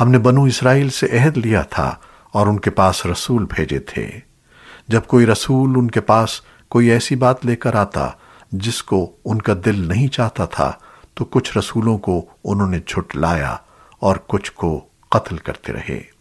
ہم نے بنو اسرائیل سے عہد لیا تھا اور ان کے پاس رسول بھیجے تھے۔ جب کوئی رسول ان کے پاس کوئی ایسی بات لے کر آتا جس کو ان کا دل نہیں چاہتا تھا، تو کچھ رسولوں کو انہوں نے جھٹ لایا اور کچھ کو قتل کرتے رہے۔